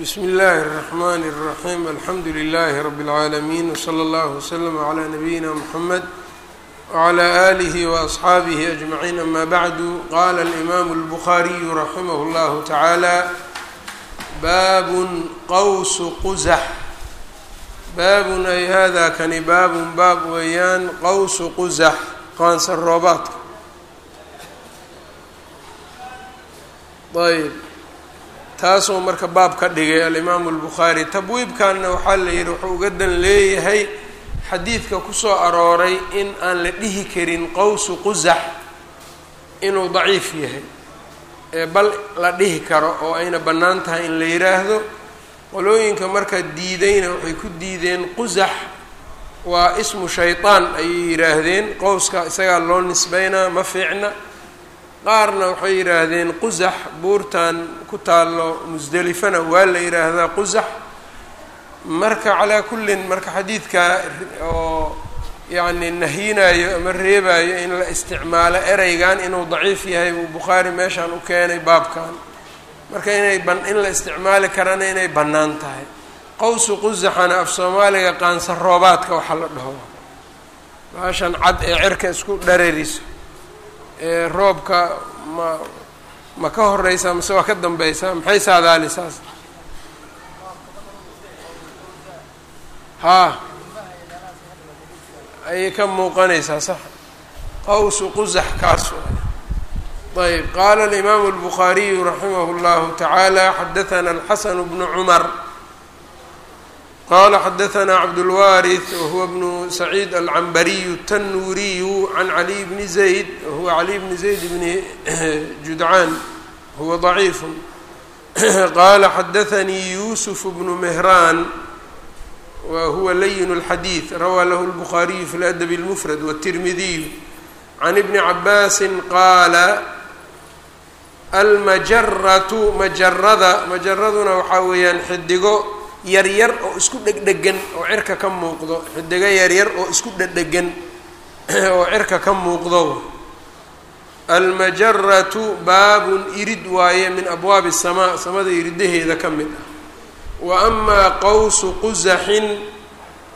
bsmi اllahi الرحmn الرaحيم alxamdu لlh رb العaalمين وslى اllه وslm عlى نabيina mحamed وعlى آlih وأصxaabih أجمعين ama bعdu qala الإmam الbخariي raximh اllah taعaalى bab qaws qزx baabun ay hada kani baabun baab weeyaan qawsu qusax qaansan roobaadka ayb taasuu marka baab ka dhigay alimaamu albukhaari. Tabwiibkanna waxaa la yidhi wuxuu uga dan leeyahay xadiidka ku soo arooray in aan la dhihi karin qawsu qusax inuu daciif yahay ee bal la dhihi karo oo ayna bannaan tahay in la yidhaahdo qolooyinka marka diidayna waxay ku diideen qusax waa ismu shaytaan ayay yidhaahdeen qowska isagaa loo nisbeynaa ma fiicna qaarna waxay yidhaahdeen qusax buurtan ku taallo musdelifana waa la yidhaahdaa qusax. Marka calaa kullin marka xadiidka oo yacni nahyinayo ama reebayo in la isticmaalo ereygan inuu daciif yahay buu bukhaari meeshaan u keenay baabkan. Marka inay in la isticmaali karana inay bannaan tahay. Qowsu qusaxana af soomaaliga qaansa roobaadka waxaa la dhaho. Baashan cad ee cirka isku dharariso roobka ma ma ka horeysaa mase waa ka dambeysaa maxay saadaalisaas haa. Ayay ka muuqanaysaa sax. Qawsu qusax kaas ayb qaala alimaamu albukhaariyu raximah اllahu tacaala xadathana alxasan bnu cumar qala xadaثna cabdulwaariث wahuwa bnu saciid alcambariyu الtanuuriyu can caliy bni zayd wahuwa caliy bni zayd bni judcaan huwa ضaciif qala xadaثanii yusuf bnu mehraan wa huwa layin اlxadiiث rawaa lahu اlbukhaariyu fi اladabi اlmufrad wالtirmidiyu can ibni cabaasi qaala almajaratu majarada majaraduna waxaa weeyaan xidigo yaryar oo isku dhegdhegan oo cirka ka muuqdo xudego yaryar oo isku dhedhegan oo cirka ka muuqdo. Almajaratu baabun irid waaye min abwaabi asamaa samada iridaheeda ka mid ah. Wa amaa qawsu quzaxin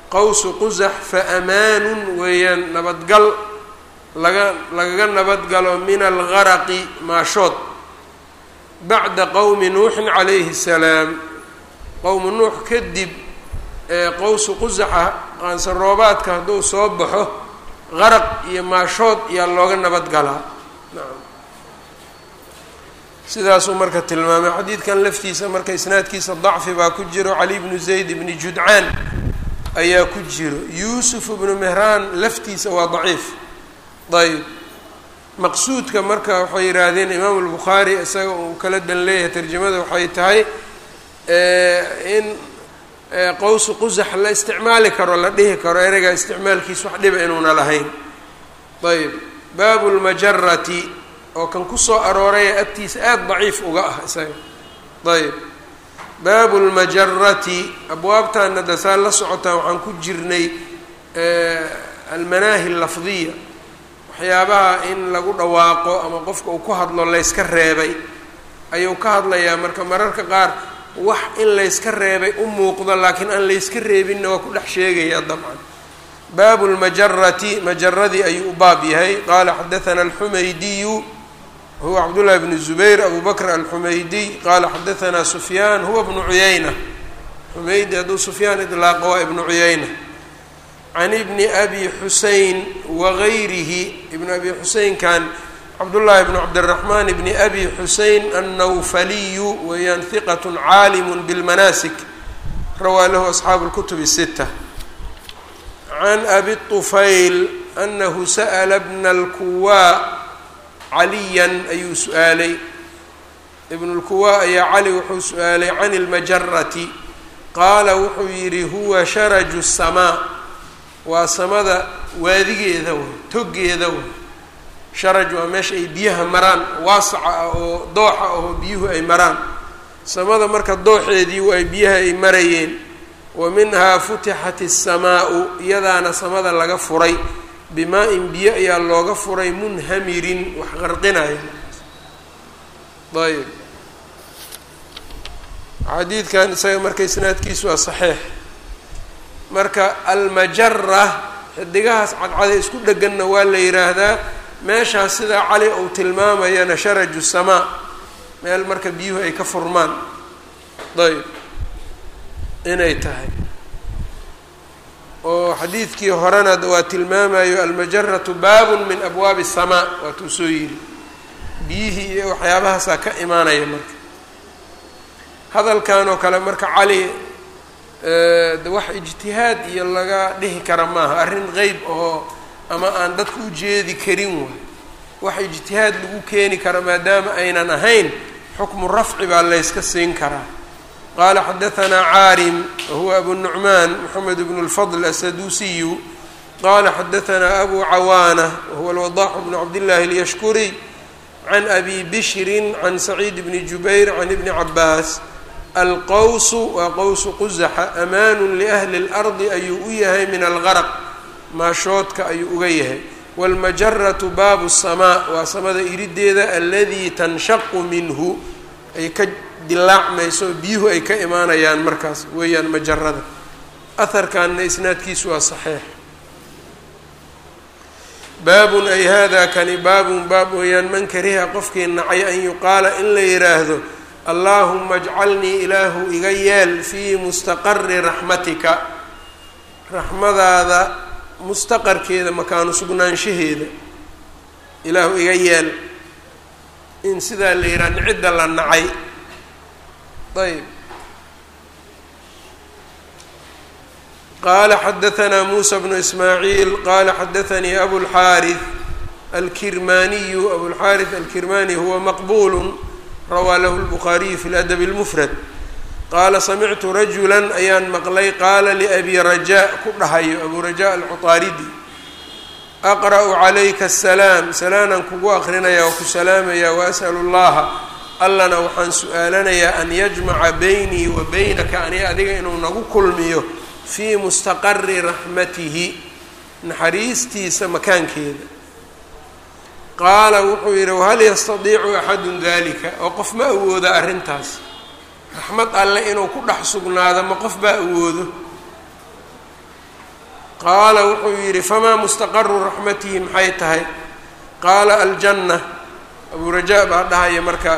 qawsu qusax fa amaanun weeyaan nabadgal laga lagaga nabadgalo min algaraqi maashood. Bacda qowmi nuuxin calayhi salaam qowmu nuux kadib ee qowsu qusaxa qaansan roobaadka hadduu soo baxo qaraq iyo maashood ayaa looga nabadgalaa nacam sidaasuu marka tilmaamay. Xadiidkan laftiisa marka isnaadkiisa dacfi baa ku jiro. Cali bnu zayd bni judcaan ayaa ku jiro. Yuusuf bnu mehraan laftiisa waa daciif. Ayb maqsuudka marka waxay yidhaahdeen imaamu albukhaari isaga uu kala dan leeyahay tarjamada waxay tahay in qowsu qusax la isticmaali karo la dhihi karo ereygaa isticmaalkiisa wax dhiba inuuna lahayn. Ayb baabu lmajarati oo kan ku soo arooraya agtiisa aada daciif uga ah isaga. Ayb baabu lmajarati abwaabtaana dasaa la socotaa waxaan ku jirnay almanaahi lafdiya waxyaabaha in lagu dhawaaqo ama qofka uu ku hadlo layska reebay ayuu ka hadlayaa. Marka mararka qaar wax in layska reebay u muuqdo laakiin aan layska reebinna waa ku dhex sheegayaa dabcan. Baabu lmajarati majaradii ayuu u baab yahay. Qaala xadathana alxumaydiyu huwa cabdullahi bnu zubayr abu bakr alxumaydiy qaala xadathana sufyaan huwa bnu cuyayna xumaydi hadduu sufyaan idlaaqo waa ibnu cuyayna can ibni abi xusein wagayrihi ibnu abi xuseynkan cabdullaahi bnu cabdiraxmaan bni abi xusein annawfaliyu weeyaan hiqat caalimu bilmanaasik rawaa lahu asxaabu lkutub الsita can abi طufayl anahu sa'la bna اlkuwaa caliyan ayuu su-aalay ibn اlkuwaa ayaa cali wuxuu su-aalay can اlmajarati qaala wuxuu yidhi huwa sharaju الsamaa waa samada waadigeeda wey togeeda wey sharaj waa meesha ay biyaha maraan waasaca ah oo dooxa ahoo biyuhu ay maraan. Samada marka dooxeedii ay biyaha ay marayeen. Wa minhaa futixat الsamaau iyadaana samada laga furay. Bimaa-in biyo ayaa looga furay munhamirin wax qarqinaya. Ayb xadiidkan isaga marka isnaadkiisu waa saxiix. Marka almajara xidigahaas cadcade isku dheganna waa la yidhaahdaa meeshaas sidaa cali uu tilmaamayana sharaju samaa meel marka biyuhu ay ka furmaan. Ayb inay tahay. Oo xadiidkii horena waa tilmaamayo almajaratu baabun min abwaabi الsamaa waatuu soo yidhi. Biyihii iyo waxyaabahaasaa ka imaanaya marka. Hadalkan oo kale marka cali wax ijtihaad iyo laga dhihi kara maaha arrin qeyb oo ama aan dadku u jeedi karin waay. Waxa ijtihaad lagu keeni kara maadaama aynan ahayn xukmu rafci baa layska siin karaa. Qaala xadaanaa caarim wahuwa abu nucmaan moxamed bnu lfadl asaduusiyu qaala xadaanaa abu cawaana wahuwa alwadaaxu bnu cabdillaahi alyashkuriy can abi bishrin can saciid bni jubayr can ibni cabaas alqawsu waa qowsu qusaxa amaanu liahli اlardi ayuu u yahay min algaraq maashoodka ayuu uga yahay wاlmajaratu baabu الsamaa waa samada irideeda aladii tanshaqu minhu ay ka dilaacmayso biyuhu ay ka imaanayaan markaas weeyaan majarada aharkanna isnaadkiisu waa saxiix baabun ay hada kani baabun baab weeyaan man kariha qofkii nacay an yuqaala in la yidhaahdo allaahuma ajcalnii ilaahu iga yeel fii mustaqari raxmatika raxmadaada mustaqarkeeda makaanu sugnaanshaheeda ilaahu iga yeel in sidaa la yidhaha nicidda la nacay ayb qala xadaثna musa bnu ismaaعiil qala xadaثanii abulxaariث alkirmaniyu abulxaariث alkirmani huwa maqbul rawaa lahu الbukhaariyu fi ladb اlmfrad qaala samictu rajulan ayaan maqlay. Qaala liabi rajaa ku dhahayo abu rajaa alcuطaaridi aqra'u calayka asalaam salaanaan kugu aqrinaya oo ku salaamaya waasalu llaha allana waxaan su'aalanayaa an yajmaca baynii wa baynaka ani adiga inuu nagu kulmiyo fii mustaqari raxmatihi naxariistiisa makaankeeda. Qaala wuxuu yidhi wahal yastadiicu axadu dalika oo qof ma awooda arrintaas raxmad alle inuu ku dhex sugnaado ma qof baa awoodo? Qaala wuxuu yidhi famaa mustaqaru raxmatihi? Maxay tahay? Qaala aljanna. Abuu rajaa baa dhahaya marka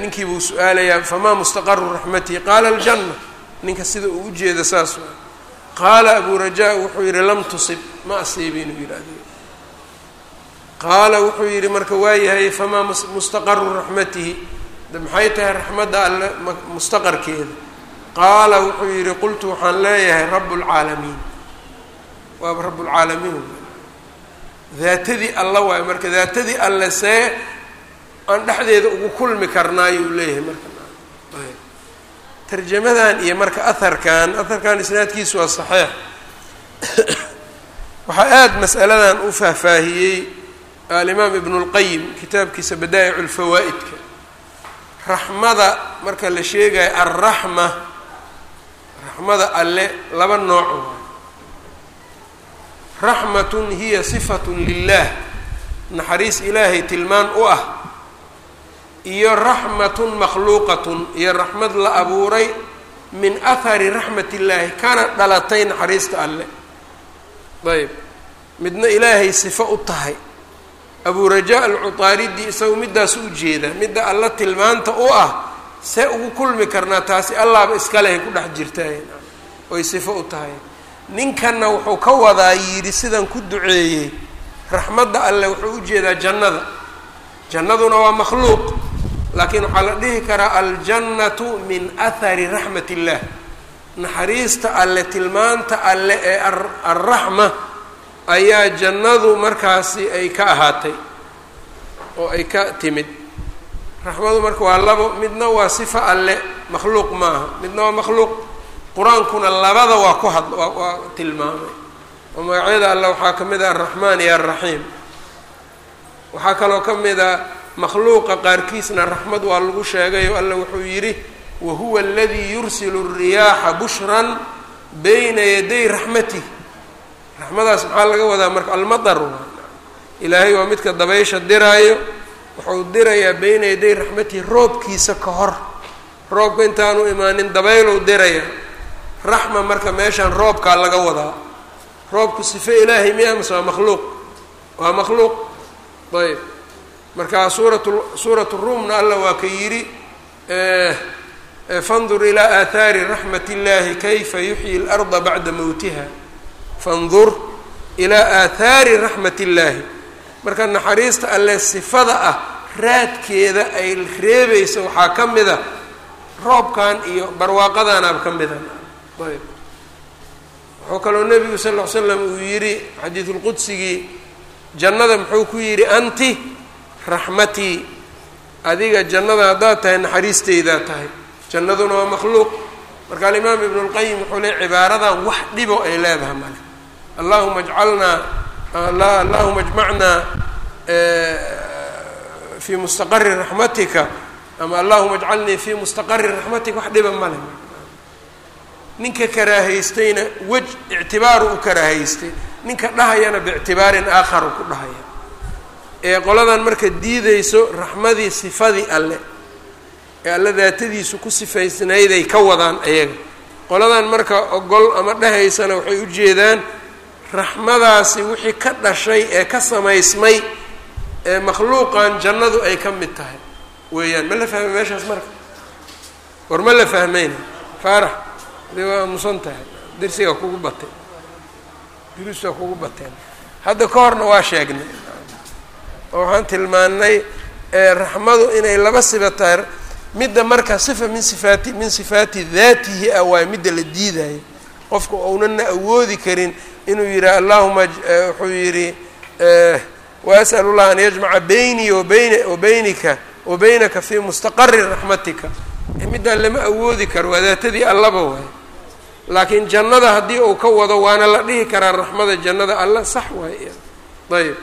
ninkii buu su'aalayaa famaa mustaqaru raxmatihi? Qaala aljanna. Ninka sida uu ujeeda saas waa. Qaala abuu rajaa wuxuu yidhi lam tusib. Ma asiibin uu yidhi adiga qaala wuxuu yidhi marka waayahay famaa mustaqaru raxmatihi maxay tahay raxmadda alle mustaqarkeeda? Qaala wuxuu yidhi qultu waxaan leeyahay rabu lcaalamiin waaba rabbulcaalamiin daatadii alla waayo marka daatadii alle see aan dhexdeeda ugu kulmi karnaayuu leeyahay marka. Tarjamadan iyo marka aharkan aharkan isnaadkiisu waa saxiix. Waxaa aada mas'aladan u faahfaahiyey alimaam ibnu اlqayim kitaabkiisa badaa'ic اlfawaa'idka raxmada marka la sheegayo alraxma raxmada alle laba nooc raxmatun hiya sifatun lilah naxariis ilaahay tilmaan u ah iyo raxmatun makhluuqatun iyo raxmad la abuuray min ahari raxmat illaahi kana dhalatay naxariista alle. Ayb midna ilaahay sifo u tahay abuu rajaa alcuطaaridi isagu middaas u jeeda midda alla tilmaanta u ah see ugu kulmi karnaa taasi allaaba iska lehay ku dhex jirtaay oy sifo u tahay. Ninkanna wuxuu ka wadaa yidhi sidan ku duceeyey raxmadda alle wuxuu u jeedaa jannada. Jannaduna waa makhluuq laakiin waxaa la dhihi karaa aljannatu min ahari raxmat illah naxariista alle tilmaanta alle ee alraxma ayaa jannadu markaasi ay ka ahaatay oo ay ka timid. Raxmadu marka waa labo midna waa sifa alle makhluuq maaha. Midna waa makhluuq. Qur'aankuna labada waa ku had waa tilmaamay. Oo magacyada alle waxaa ka mid ah alraxmaan iyo alraxiim waxaa kaloo ka mid a makhluuqa qaarkiisna raxmad waa lagu sheegayo alla wuxuu yidhi wahuwa aladii yursilu الriyaaxa bushran bayna yaday raxmatih raxmadaas maxaa laga wadaa? Marka almadar ilaahay waa midka dabaysha diraayo wuxuu dirayaa bayna yaday raxmatihi roobkiisa ka hor. Roobka intaanu imaanin dabaylow diraya raxma marka meeshaan roobkaa laga wadaa. Roobku sife ilaahay miya mase waa makhluuq. Waa makhluuq. Ayb marka suurat suurat ruumna alla waa ka yidhi fandur ilaa aathaari raxmat اllahi kayfa yuxyi اlarda bacda mowtiha fandur ilaa aathaari raxmat اllaahi marka naxariista alle sifada ah raadkeeda ay reebaysa waxaa ka mida roobkan iyo barwaaqadanaaba ka mida ayb. Wuxuu kaloo nebigu sal ll ly slam uu yidhi xadiidulqudsigii jannada muxuu ku yidhi anti raxmatii adiga jannada haddaad tahay naxariisteydaa tahay. Jannaduna waa makhluuq. Marka alimaam ibnu lqayim wuxuu leey cibaaradan wax dhibo ay leedahay male allahuma ajcalnaa allahuma ajmacnaa fii mustaqari raxmatika ama allahuma ajcalnii fii mustaqari raxmatika wax dhiba male ninka karaahaystayna wej ictibaaru u karaahaystay ninka dhahayana biictibaarin aakharu ku dhahaya. Ee qoladan marka diideyso raxmadii sifadii alle ee alle daatadiisu ku sifaysnayday ka wadaan ayaga. Qoladan marka ogol ama dhahaysana waxay u jeedaan raxmadaasi wixii ka dhashay ee ka samaysmay ee makhluuqan jannadu ay ka mid tahay. Weeyaan ma la fahmay meeshaas marka? War ma la fahmayna? Faarax de waa musan tahay dersiga kugu batay. Duruusta kugu bateen hadda ka horna waa sheegnay. Oo waxaan tilmaanay raxmadu inay laba siba tahay midda marka sifa min sifaati min sifaati daatihi ah waay midda la diidayo qofku ounana awoodi karin inuu yidhaha allahuma wuxuu yidhi waas'al llah an yajmaca beynii wabayn wabaynika wa baynaka fii mustaqari raxmatika. Middaa lama awoodi karo waa daatadii allaba waay. Laakiin jannada haddii uu ka wado waana la dhihi karaa raxmada jannada alla sax waay ayb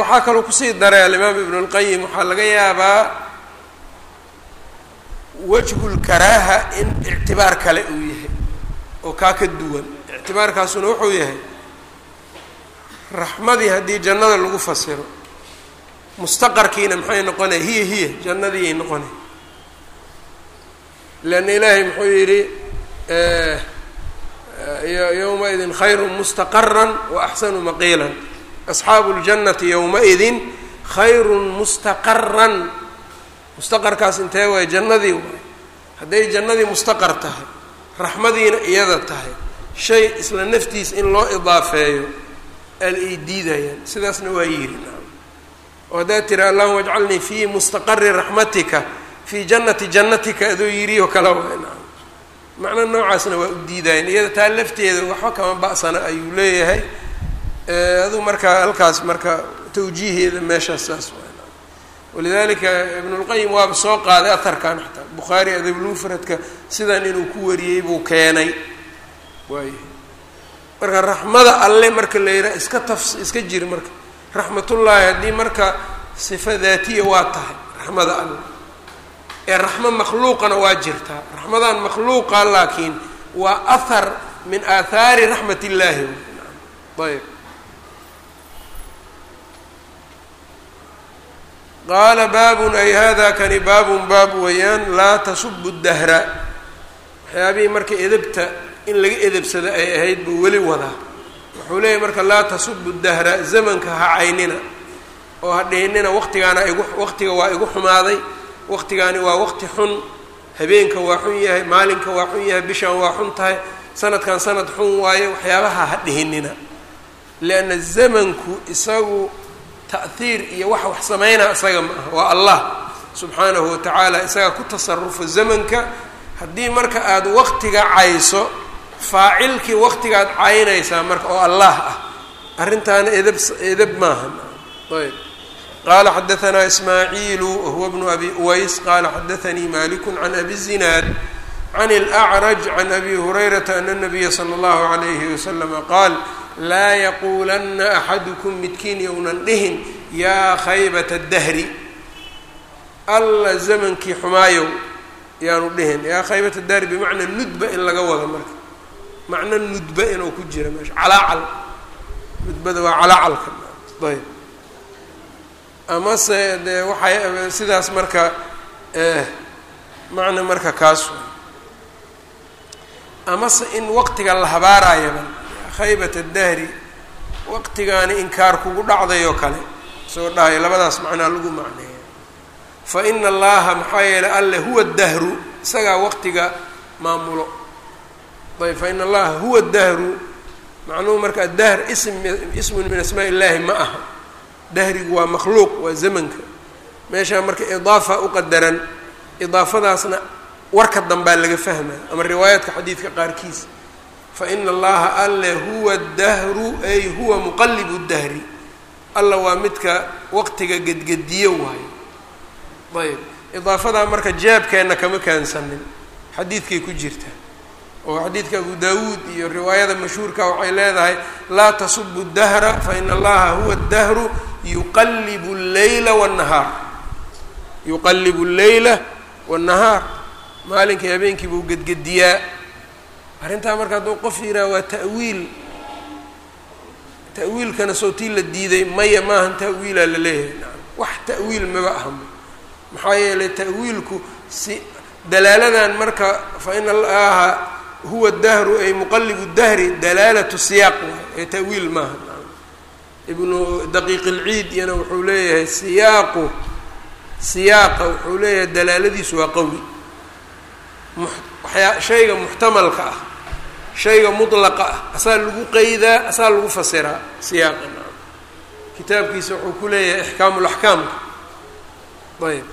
waxaa kaloo ku sii daray alimaam ibnu اlqayim waxaa laga yaabaa wajhulkaraaha in ictibaar kale uu yahay oo kaa ka duwan ictibaarkaasuna wuxuu yahay raxmadii haddii jannada lagu fasiro mustaqarkiina maxay noqonaya hiya hiya jannadiiyay noqonay. Leanna ilaahay muxuu yidhi yowma-idin khayru mustaqaran wa axsanu maqiilan. Asxaabu اljannati yowma-idin khayrun mustaqaran mustaqarkaas intee waay? Jannadii waay. Hadday jannadii mustaqar tahay raxmadiina iyada tahay shay isla naftiis in loo idaafeeyo ay diidayaan. Sidaasna waa yidhi oo haddaad tiri allahuma ajcalnii fii mustaqari raxmatika fii jannati jannatika adoo yidhi oo kale waay naam. Macno noocaasna waa u diidayaan. Iyada taa lafteeda waxba kama ba'sana ayuu leeyahay. Aduu markaa halkaas marka tawjiiheeda meeshaas saas walidalika ibn اlqayim waaba soo qaaday aharkan xataa. Bukhaari adabulmufradka sidan inuu ku wariyey buu keenay waay marka raxmada alle marka la yidhaha iska taf iska jir marka. Raxmatullaahi haddii marka sifa daatiya waa tahay raxmada alle. Ee raxmo makhluuqana waa jirtaa raxmadan makhluuqa laakiin waa ahar min aathaari raxmat illaahi ayb qaala baabun ay hada kani baabun baab weeyaan laa tasubu dahra. Waxyaabihii marka edebta in laga edebsado ay ahayd buu weli wadaa. Wuxuu leeyahy marka laa tasubu dahra zamanka ha caynina oo ha dhihinina waqtigaana igu waqtiga waa igu xumaaday waqtigaani waa waqti xun habeenka waa xun yahay maalinka waa xun yahay bishan waa xun tahay sanadkan sanad xun waaye waxyaabaha ha dhihinina. Lianna zamanku isagu ta'hiir iyo waxa wax sameynaa isaga ma aha. Waa allah subxaanahu watacaala isaga ku tasarufa zamanka. Haddii marka aada waqtiga cayso faacilkii waqtigaad caynaysaa marka oo allah ah arrintaana edab edab maaha ayb qaala xadaanaa ismaaciilu wahuwa bnu abi uways qaala xadaanii maliku can abi zinaad can اlأcraj can abi hurayrata ana الnabiya slى اllahu عalayhi waslama qaal laa yaquulanna axadukum midkiin yownan dhihin yaa khaybata dahri alla zamankii xumaayow yaanu dhihin yaa khaybata dahri bimacnaa nudba in laga wado marka macno nudba inuu ku jira meesha. Calaacal nudbada waa calaacalka ayb. Amase dee waxay sidaas marka macna marka kaas amase in waqtiga la habaarayaba khaybata dahri waqtigaani inkaar kugu dhacday oo kale soo dhahayo labadaas macnaa lagu macneeya fa ina allaha maxaa yeelay alle huwa dahru isagaa waqtiga maamulo ayb fa allaha huwa dahru macnuhu marka adahr ism ismun min asmaa illaahi ma aha. Dahrigu waa makhluuq waa zamanka. Meeshaa marka idaafa u qadaran idaafadaasna warka dambaa laga fahmaya ama riwaayaadka xadiidka qaarkiis. Fa ina allaha alle huwa dahru ay huwa muqalibu dahri alla waa midka waqtiga gedgediyo waayo ayb idaafadaa marka jaabkeenna kama kaansanin. Xadiidkay ku jirta oo xadiidka abu dawuud iyo riwaayada mashhuurka waxay leedahay laa tasubu dahra fa ina allaha huwa dahru yuqalibu lleyla wاnnahaar yuqalibu lleyla wاnnahaar maalinkii habeenkii buu gedgediyaa. Arrintaa marka hadduu qof yidhaha waa ta'wiil. Ta'wiilkana sootii la diiday maya maahan ta'wiilaa la leeyahay. Wax ta'wiil maba ahma maxaa yeelay ta'wiilku si dalaaladan marka fa ina allaha huwa dahru ay muqalibu dahri dalaalatu siyaaq waay ee ta'wiil maaha ibnu daqiiq ilciid iyana wuxuu leeyahay siyaaqu siyaaqa wuxuu leeyahay dalaaladiisu waa qawi waxyaa shayga muxtamalka ah shayga mutlaqa ah asaa lagu qeydaa asaa lagu fasiraa siyaaqa kitaabkiisa wuxuu ku leeyahay ixkaamu laxkaamka ayb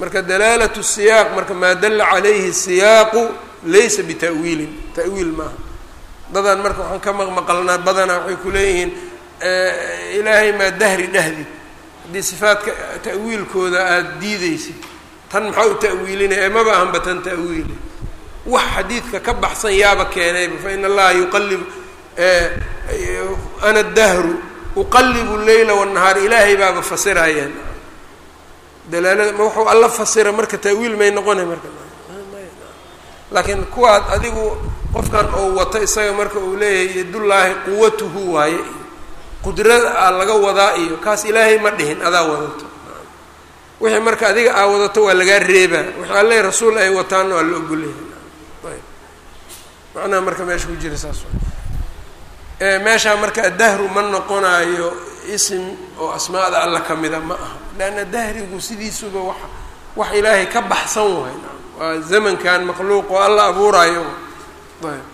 marka dalaalatu siyaaq marka maa dalla calayhi siyaaqu laysa bita'wiilin ta'wiil maaha. Dadan marka waxaan ka maqmaqalnaa badanaa waxay ku leeyihiin ilaahay maa dahri dhahdid haddii sifaadka ta'wiilkooda aada diideysid tan maxaa u ta'wiilinaya maba ahanba tan ta'wiili wax xadiidka ka baxsan yaaba keenayba fa ina allaha yuqalib ana dahru uqalibu leyla wاnnahaar ilaahay baaba fasirayaan dalaalada ma wuxuu alla fasira marka ta'wiil may noqonay marka laakiin kuwaad adigu qofkan oo wato isaga marka uu leeyahay yadullaahi quwatuhu waaye iyo qudrada a laga wadaa iyo kaas ilaahay ma dhihin adaa wadato. Wixii marka adiga aa wadato waa lagaa reebaa. Wixii alle rasuul ay wataanna waa la ogolyahay macnaha marka meesha ku jira saas meeshaa marka dahru ma noqonaayo ism oo asmaada alla ka mida ma aha. Leanna dahrigu sidiisuba wax wax ilaahay ka baxsan waay waa zamankan makhluuq oo alla abuuraayo ayb.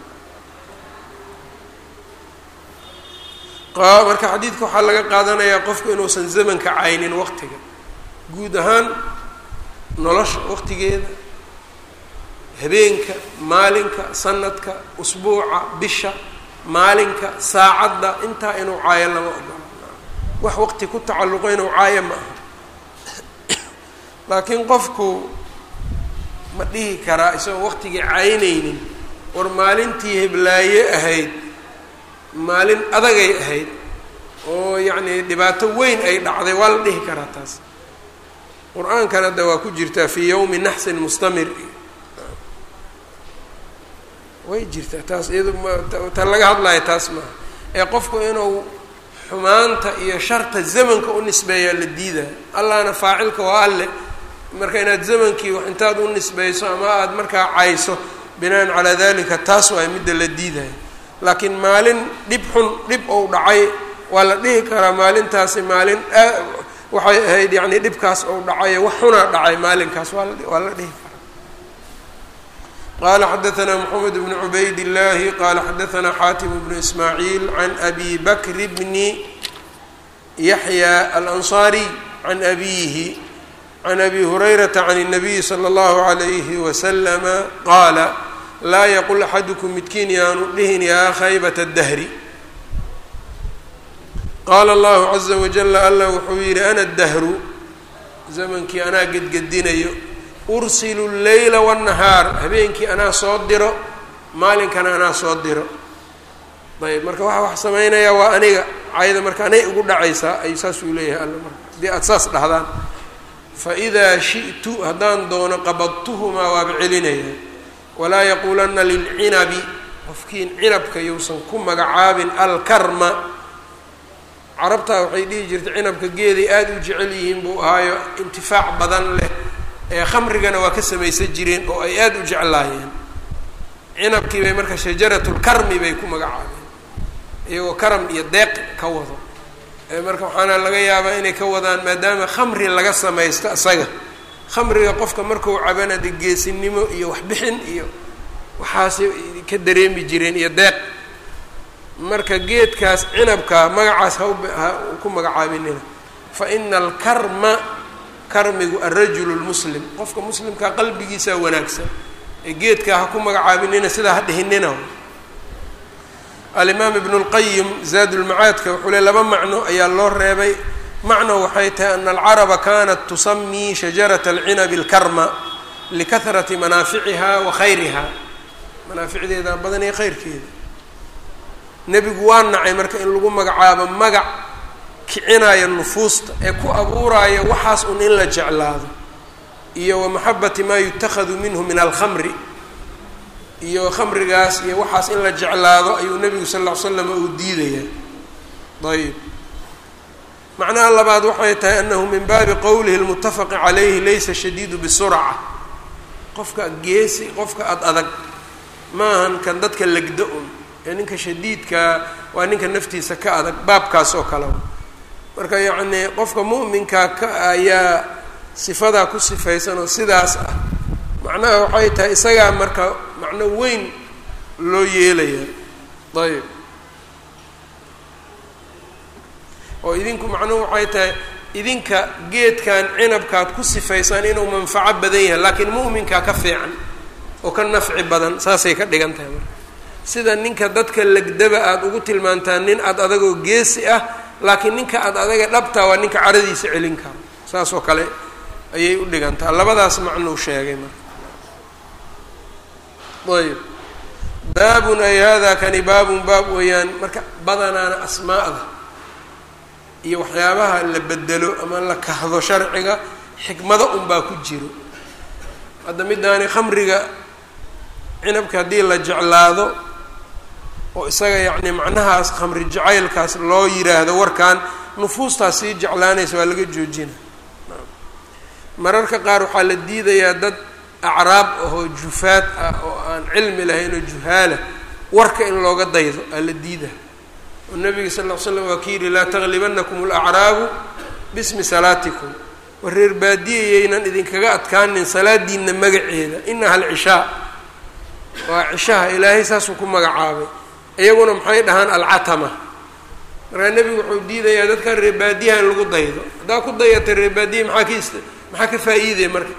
Marka xadiidka waxaa laga qaadanayaa qofku inuusan zamanka caynin waqtiga. Guud ahaan nolosha waqtigeeda habeenka maalinka sanadka usbuuca bisha maalinka saacadda intaa inuu caayo lama ogola. Wax waqti ku tacalluqo inuu caayo ma aha. Laakiin qofku ma dhihi karaa isagoo waqtigii caynaynin war maalintii heblaaye ahayd maalin adagay ahayd oo yacni dhibaato weyn ay dhacday waa la dhihi karaa taas. Qur'aankan hadda waa ku jirtaa fii yawmi naxsin mustamir. Way jirtaa taas iyadu ta laga hadlayo taas maaha ee qofku inuu xumaanta iyo sharta zamanka u nisbeeyaa la diidaa. Allahna faacilka waa alle marka inaad zamankii wax intaad u nisbeyso ama aada markaa cayso binaan calaa dalika taas waay midda la diidayo laakiin maalin dhib xun dhib ou dhacay waa la dhihi karaa maalintaasi maalin waxay ahayd yacni dhibkaas ou dhacayo wax xunaa dhacay maalinkaas waa la waa la dhihi karaa qala xadaثna mxamed bn cubayd الlahi qala xadaثna xatim bn ismaaعiil can abi bakr bni yaحya alanصariي can abihi can abi hurayrata can الnabiyi slى اllahu عalayhi waslama qaala laa yaqul axadukum midkiin yaanu dhihin yaa khaybat الdahri qaala allahu caza wajala allah wuxuu yihi ana dahru zamankii anaa gedgedinayo ursilu leyla wاnnahaar habeenkii anaa soo diro maalinkana anaa soo diro ayb marka waxaa wax samaynayaa waa aniga cayda marka anay ugu dhacaysaa ay saasuu leeyahay alla marka haddii aada saas dhahdaan faidaa shi'tu haddaan doono qabadtuhumaa waaba celinaya walaa yaquulanna lilcinabi qofkiin cinabka yousan ku magacaabin alkarma. Carabtaa waxay dhihi jirtay cinabka geeday aada u jecel yihiin buu ahaayo intifaac badan leh khamrigana waa ka samaysan jireen oo ay aada u jeclaayeen. Cinabkii bay marka shajaratulkarmi bay ku magacaabeen. Iyagoo karam iyo deeq ka wado marka waxaana laga yaabaa inay ka wadaan maadaama khamri laga samaysto isaga khamriga qofka markuu cabana de geesinimo iyo waxbixin iyo waxaasay ka dareemi jireen iyo deeq. Marka geedkaas cinabka magacaas ha ha ku magacaabinina. Fa ina alkarma karmigu alrajulu lmuslim qofka muslimkaa qalbigiisaa wanaagsan. Ee geedkaa ha ku magacaabinina sidaa ha dhihinina alimaam ibnu lqayim zaadulmacaadka wuxuu le laba macno ayaa loo reebay. Macno waxay tahay ana alcaraba kanat tusamii shajarata alcinabi alkarma likahrati manaaficiha wa khayriha. Manaaficdeeda badan iyo khayrkeeda. Nebigu waa nacay marka in lagu magacaabo magac kicinaya nufuusta ee ku abuuraya waxaas un in la jeclaado. Iyo wa maxabati maa yutakhadu minhu min alkhamri iyo khamrigaas iyo waxaas in la jeclaado ayuu nebigu sal ll ly slam uu diidayaa ayb macnaha labaad waxay tahay anahu min baabi qowlihi lmutafaqi calayhi laysa shadiidu bisurca qofka geesi qofka ad adag maahan kan dadka legda un ee ninka shadiidkaa waa ninka naftiisa ka adag baabkaas oo kale marka yacnii qofka mu'minkaa ka ayaa sifadaa ku sifaysan oo sidaas ah. Macnaha waxay tahay isagaa marka macno weyn loo yeelaya. Ayb oo idinku macnuhu waxay tahay idinka geedkan cinabkaad ku sifaysaan inuu manfaco badan yahay laakiin mu'minkaa ka fiican oo ka nafci badan saasay ka dhigan tahay marka. Sida ninka dadka legdaba aada ugu tilmaantaan nin ad adagoo geesi ah laakiin ninka ad adaga dhabtaa waa ninka caradiisa celin karo. Saas oo kale ayay u dhigantaa labadaas macnuu sheegay marka ayb. Baabun ay hada kani baabun baab weeyaan. Marka badanaana asmaa'da iyo waxyaabaha la bedelo ama la kahdo sharciga xikmado unbaa ku jiro. Hadda midaani khamriga cinabka haddii la jeclaado oo isaga yacni macnahaas khamri jacaylkaas loo yiraahdo warkan nufuustaas sii jeclaanaysa waa laga joojina mararka qaar waxaa la diidayaa dad acraab ahoo jufaad ah oo aan cilmi lahayn oo juhaala warka in looga daydo aa la diida oo nabiga sal ll ly slam waa ki yihi laa taglibanakum alacraabu bismi salaatikum. War reer baadiyayaynan idinkaga adkaanin salaadiina magaceeda inaha alcishaa waa cishaha ilaahay saasuu ku magacaabay iyaguna maxay dhahaan alcatama. Markaa nebigu wuxuu diidayaa dadkan reebaadiyaha in lagu daydo. Haddaa ku dayata reebaadiya maxaa ka ist maxaa ka faa'iidaya marka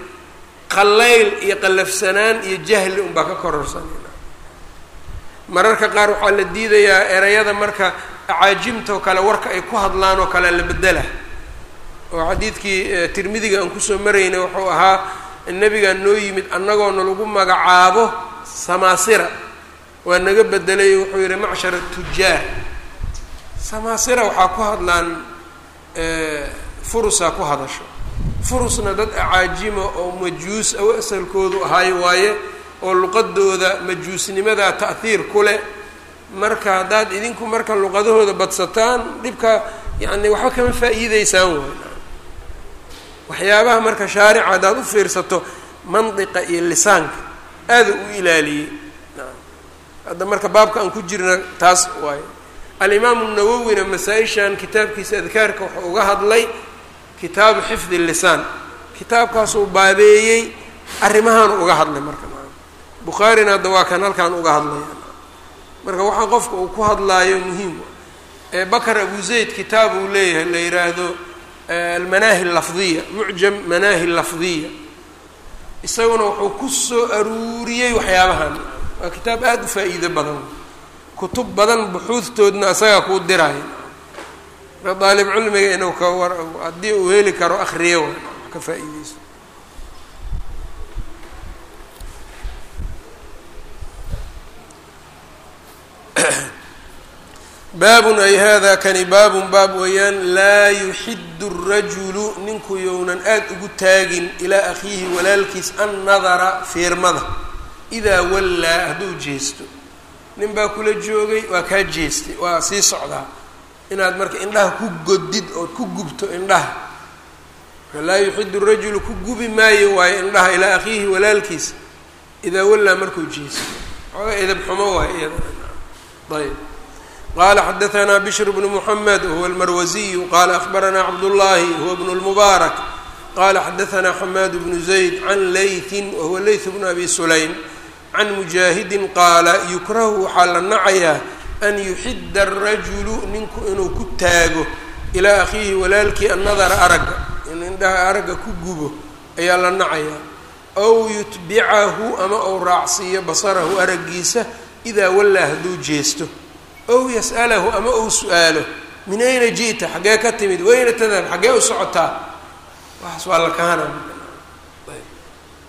qallayl iyo qallafsanaan iyo jahli unbaa ka kororsanayna mararka qaar waxaa la diidayaa erayada marka acaajimtao kale warka ay ku hadlaan oo kale la bedela oo xadiidkii tirmidiga aan ku soo maraynay wuxuu ahaa nebigaa noo yimid annagoona lagu magacaabo samaasira. Waa naga bedelay wuxuu yihi macshar tujaar samaasira waxaa ku hadlaan furusaa ku hadasho furusna dad acaajima oo majuus aw asalkoodu ahaayo waaye oo luqadooda majuusnimadaa ta'hiir ku leh. Marka haddaad idinku marka luqadahooda badsataan dhibka yacni waxba kama faa'iideysaan waay. Waxyaabaha marka shaarica haddaad u fiirsato mandiqa iyo lisaanka aada u ilaaliyey. Hadda marka baabka aan ku jirna taas waaye alimaamu nawowina masaa-ishan kitaabkiisa adkaarka wuxuu uga hadlay kitaabu xifdi lisaan. Kitaabkaasuu baabeeyey arrimahaanu uga hadlay marka. Bukhaarina hadda waa kan halkaan uga hadlaya marka waxaa qofka uu ku hadlaayo muhiim ee bakar abu zayd kitaab uu leeyahay la yidhaahdo almanaahi lafdiya mucjam manaahi lafdiya isaguna wuxuu ku soo aruuriyey waxyaabahan. Waa kitaab aada u faa'iido badan. Kutub badan buxuudtoodna isagaa kuu diraayo marka daalib cilmiga inuu ka war haddii uu heli karo akriyo wa ka faa'iideyso baabun ay hada kani baabun baab weeyaan laa yuxidu الrajulu ninku younan aada ugu taagin ilaa akhiihi walaalkiis annadara fiirmada idaa wallaa hadduu jeesto. Nin baa kula joogay waa kaa jeestay waa sii socdaa inaad marka indhaha ku godid ood ku gubto indhaha. Laa yuxidu rajulu ku gubi maayo waayo indhaha ilaa akhiihi walaalkiisa. Idaa wallaa markuu jeeso xooga edab xumo waay iyadayb qala xadaanaa bishr bnu muxamed wahuwa almarwasiyu qala ahbaranaa cabdullaahi huwa bnu lmubaarak qala xadaanaa xamaad bnu zayd can leytin wahuwa leyt bnu abi sulaym. Can mujaahidin qaala yukrahu waxaa la nacayaa an yuxida arajulu ninku inuu ku taago ilaa akhiihi walaalkii annadara aragga in indhaha aragga ku gubo ayaa la nacayaa ow yutbicahu ama ou raacsiiyo basarahu araggiisa idaa wallaa hadduu jeesto ow yas'alahu ama ou su'aalo min ayna ji'ta xaggee ka timid wayna tadhab xaggee u socotaa waxaas waa la kahana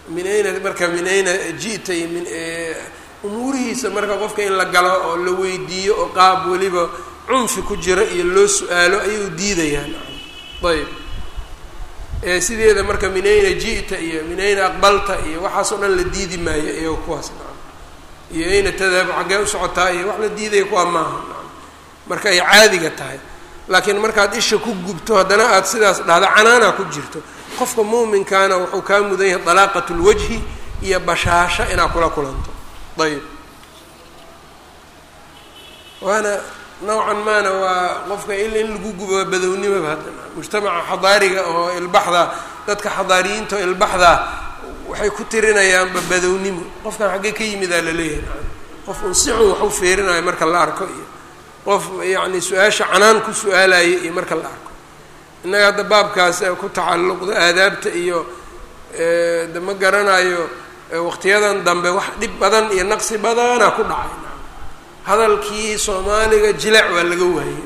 min ayna marka min ayna ji'ta min umuurihiisa marka qofka in la galo oo la weydiiyo oo qaab weliba cunfi ku jira iyo loo su'aalo ayuu diidayaan ayb sideeda marka min ayna ji'ta iyo min ayna aqbalta iyo waxaasoo dhan la diidi maayo iyago kuwaas. Iyo ayna tadhabu xaggee u socotaa iyo wax la diidaya kuwaa maaha. Marka ay caadiga tahay. Laakiin markaad isha ku gubto haddana aada sidaas dhahda canaana ku jirto. Qofka muuminkaana wuxuu kaa mudan yahay dalaaqat lwajhi iyo bashaasho inaad kula kulanto ayb waana nawcan maana waa qofka il in lagu gubo badownimaba haddana mujtamaca xadaariga oo ilbaxda dadka xadaariyiinta oo ilbaxda waxay ku tirinayaanba badownimo qofkan xaggee ka yimidaa la leeyahay qof un si xun wax u feerinayo marka la arko iyo qof yacni su'aasha canaan ku su'aalayo iyo marka la arko innaga hadda baabkaas ku tacalluqdo aadaabta iyo de ma garanayo waqtiyadan dambe wax dhib badan iyo naqsi badana ku dhacay. Hadalkii soomaaliga jileec waa laga waayey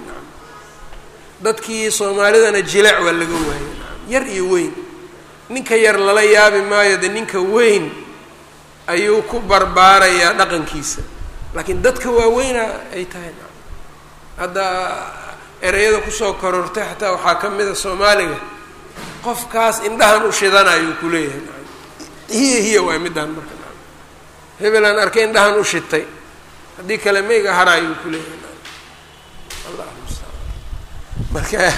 dadkii soomaalidana jileec waa laga waayey yar iyo weyn. Ninka yar lala yaabi maayo de ninka weyn ayuu ku barbaarayaa dhaqankiisa. Laakiin dadka waaweyna ay tahay. Hadda ereyada ku soo korortay xataa waxaa ka mid a soomaaliga qofkaas indhahan u shidanayuu ku leeyahay hiya hiya waay middaan marka hebel arkay indhahan u shitay. Haddii kale mayga haraayu ku leeyahay. Marka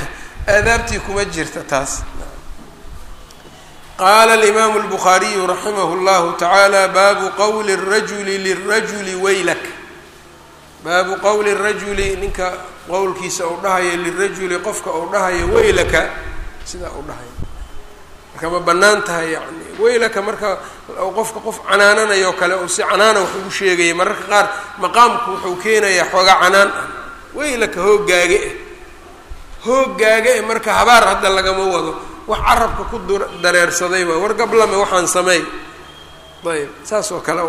aadaabtii kuma jirta taas. Qaal alimaamu albukhaariyu raximahu llahu tacaala baabu qawli rajuli lirajuli weylak baabu qawli rajuli ninka qowlkiisa u dhahaya lirajuli qofka u dhahaya weylaka sidaa uu dhahaya marka ma bannaan tahay yani waylaka marka qofka qof canaananayo kale uu si canaana wax ugu sheegaya mararka qaar maqaamku wuxuu keenayaa xoogaa canaan ah. Waylaka hooggaage eh. Hooggaage eh marka habaar hadda lagama wado. Wax carabka ku dareersaday ba war gablame waxaan sameey ayb saas oo kale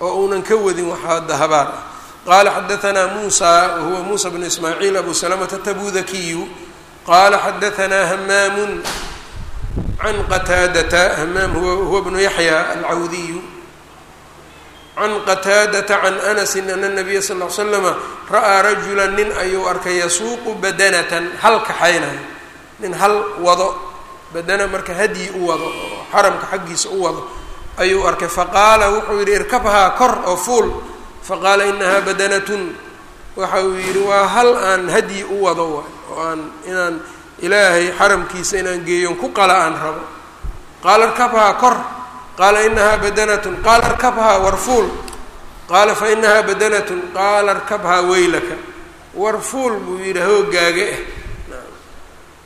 oo uunan ka wadin waxa hadda habaar ah. Qaala xadaanaa muusa wahuwa muusa bnu ismaaciil abu salamata tabudakiyu qala xadaanaa hamaamu can qataadata hamaam huwa bnu yaxya alcawdiyu can qataadata can anasi ana nabiya sal l slama ra'aa rajula nin ayuu arkay yasuuqu badanatan hal kaxaynayo nin hal wado badana marka hadyi u wado oo xaramka xaggiisa u wado ayuu arkay faqaala wuxuu yidhi irkabhaa kor oo fuul faqaala inahaa badanatun waxa uu yidhi waa hal aan hadyi u ilaahay xaramkiisa inaan geeyon ku qala aan rabo. Qaala arkabhaa kor qaala inahaa badanatun qaala arkabhaa warfuul. Qaala fa inahaa badanatun qaala arkabhaa weylaka. Warfuul buu yidhi hoogaage ah